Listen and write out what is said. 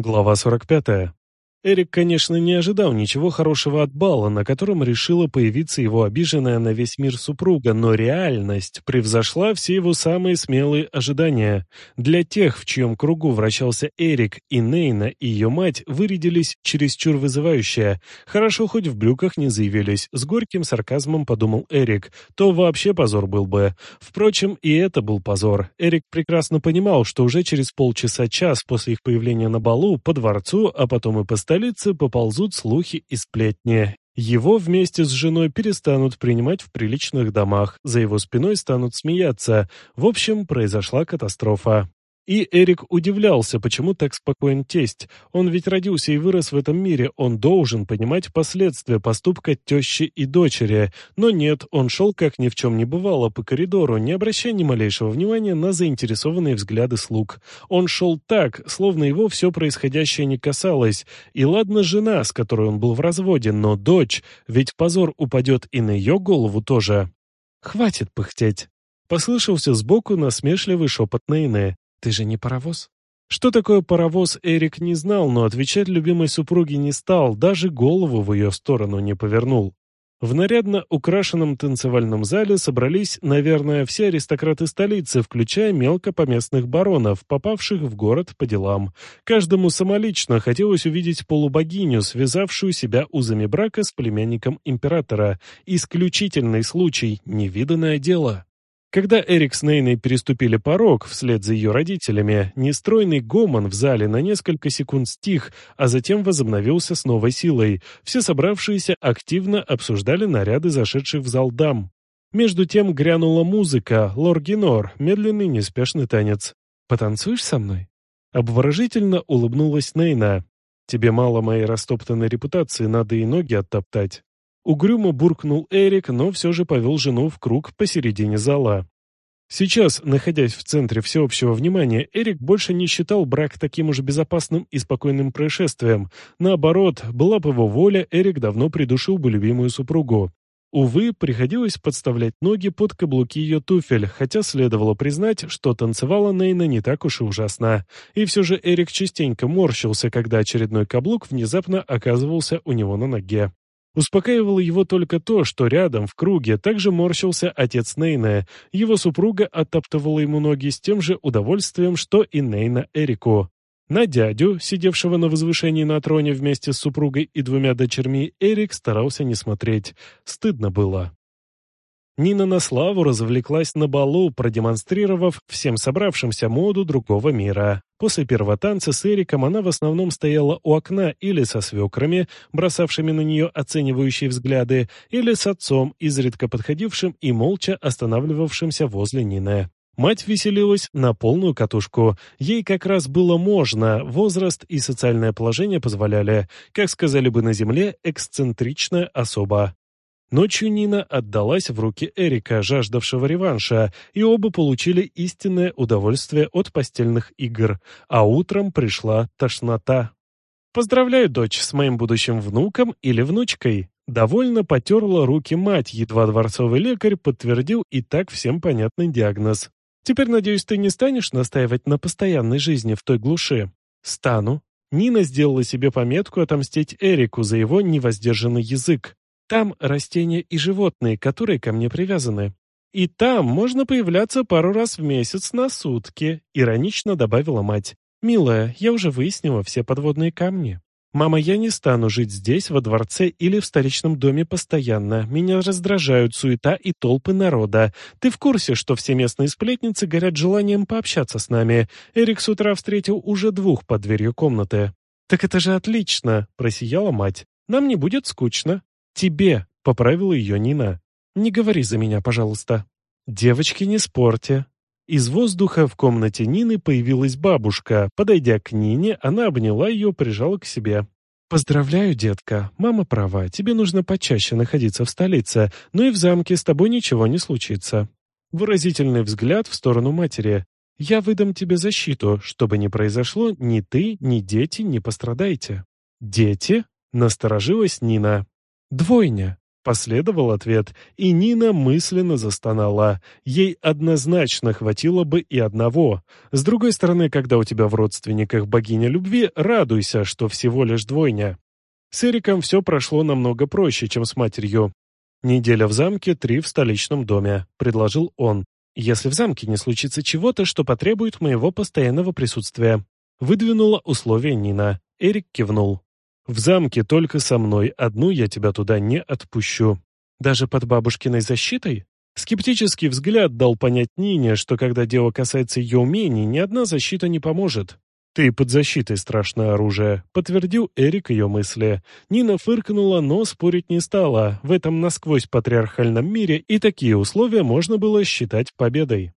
Глава 45. Эрик, конечно, не ожидал ничего хорошего от бала, на котором решила появиться его обиженная на весь мир супруга, но реальность превзошла все его самые смелые ожидания. Для тех, в чьем кругу вращался Эрик, и Нейна, и ее мать вырядились чересчур вызывающе. Хорошо, хоть в брюках не заявились, с горьким сарказмом подумал Эрик, то вообще позор был бы. Впрочем, и это был позор. Эрик прекрасно понимал, что уже через полчаса-час после их появления на балу, по дворцу, а потом и по столице поползут слухи и сплетни. Его вместе с женой перестанут принимать в приличных домах, за его спиной станут смеяться. В общем, произошла катастрофа. И Эрик удивлялся, почему так спокоен тесть. Он ведь родился и вырос в этом мире, он должен понимать последствия поступка тещи и дочери. Но нет, он шел как ни в чем не бывало по коридору, не обращая ни малейшего внимания на заинтересованные взгляды слуг. Он шел так, словно его все происходящее не касалось. И ладно жена, с которой он был в разводе, но дочь, ведь позор упадет и на ее голову тоже. «Хватит пыхтеть!» Послышался сбоку насмешливый шепот Нейны. Ты же не паровоз? Что такое паровоз, Эрик не знал, но отвечать любимой супруге не стал, даже голову в ее сторону не повернул. В нарядно украшенном танцевальном зале собрались, наверное, все аристократы столицы, включая мелкопоместных баронов, попавших в город по делам. Каждому самолично хотелось увидеть полубогиню, связавшую себя узами брака с племянником императора. Исключительный случай, невиданное дело. Когда Эрик с Нейной переступили порог вслед за ее родителями, нестройный гомон в зале на несколько секунд стих, а затем возобновился с новой силой. Все собравшиеся активно обсуждали наряды зашедших в зал дам. Между тем грянула музыка, лоргинор, медленный неспешный танец. «Потанцуешь со мной?» Обворожительно улыбнулась Нейна. «Тебе мало моей растоптанной репутации, надо и ноги оттоптать». Угрюмо буркнул Эрик, но все же повел жену в круг посередине зала. Сейчас, находясь в центре всеобщего внимания, Эрик больше не считал брак таким уж безопасным и спокойным происшествием. Наоборот, была бы его воля, Эрик давно придушил бы любимую супругу. Увы, приходилось подставлять ноги под каблуки ее туфель, хотя следовало признать, что танцевала Нейна не так уж и ужасно. И все же Эрик частенько морщился, когда очередной каблук внезапно оказывался у него на ноге. Успокаивало его только то, что рядом, в круге, также морщился отец Нейна. Его супруга оттаптывала ему ноги с тем же удовольствием, что и Нейна Эрику. На дядю, сидевшего на возвышении на троне вместе с супругой и двумя дочерьми, Эрик старался не смотреть. Стыдно было. Нина на славу развлеклась на балу, продемонстрировав всем собравшимся моду другого мира. После первого танца с Эриком она в основном стояла у окна или со свекрами, бросавшими на нее оценивающие взгляды, или с отцом, изредка подходившим и молча останавливавшимся возле Нины. Мать веселилась на полную катушку. Ей как раз было можно, возраст и социальное положение позволяли, как сказали бы на земле, эксцентричная особа. Ночью Нина отдалась в руки Эрика, жаждавшего реванша, и оба получили истинное удовольствие от постельных игр, а утром пришла тошнота. «Поздравляю, дочь, с моим будущим внуком или внучкой!» Довольно потерла руки мать, едва дворцовый лекарь подтвердил и так всем понятный диагноз. «Теперь, надеюсь, ты не станешь настаивать на постоянной жизни в той глуши?» «Стану». Нина сделала себе пометку отомстить Эрику за его невоздержанный язык. Там растения и животные, которые ко мне привязаны. И там можно появляться пару раз в месяц на сутки», — иронично добавила мать. «Милая, я уже выяснила все подводные камни. Мама, я не стану жить здесь, во дворце или в столичном доме постоянно. Меня раздражают суета и толпы народа. Ты в курсе, что все местные сплетницы горят желанием пообщаться с нами? Эрик с утра встретил уже двух под дверью комнаты». «Так это же отлично!» — просияла мать. «Нам не будет скучно». «Тебе», — поправила ее Нина. «Не говори за меня, пожалуйста». «Девочки, не спорьте». Из воздуха в комнате Нины появилась бабушка. Подойдя к Нине, она обняла ее, прижала к себе. «Поздравляю, детка. Мама права. Тебе нужно почаще находиться в столице, но и в замке с тобой ничего не случится». Выразительный взгляд в сторону матери. «Я выдам тебе защиту. Что бы ни произошло, ни ты, ни дети не пострадаете». «Дети?» — насторожилась Нина. Двойня. Последовал ответ, и Нина мысленно застонала. Ей однозначно хватило бы и одного. С другой стороны, когда у тебя в родственниках богиня любви, радуйся, что всего лишь двойня. С Эриком все прошло намного проще, чем с матерью. «Неделя в замке, три в столичном доме», — предложил он. «Если в замке не случится чего-то, что потребует моего постоянного присутствия». Выдвинула условие Нина. Эрик кивнул. В замке только со мной, одну я тебя туда не отпущу. Даже под бабушкиной защитой? Скептический взгляд дал понять Нине, что когда дело касается ее умений, ни одна защита не поможет. «Ты под защитой страшное оружие», — подтвердил Эрик ее мысли. Нина фыркнула, но спорить не стала. В этом насквозь патриархальном мире и такие условия можно было считать победой.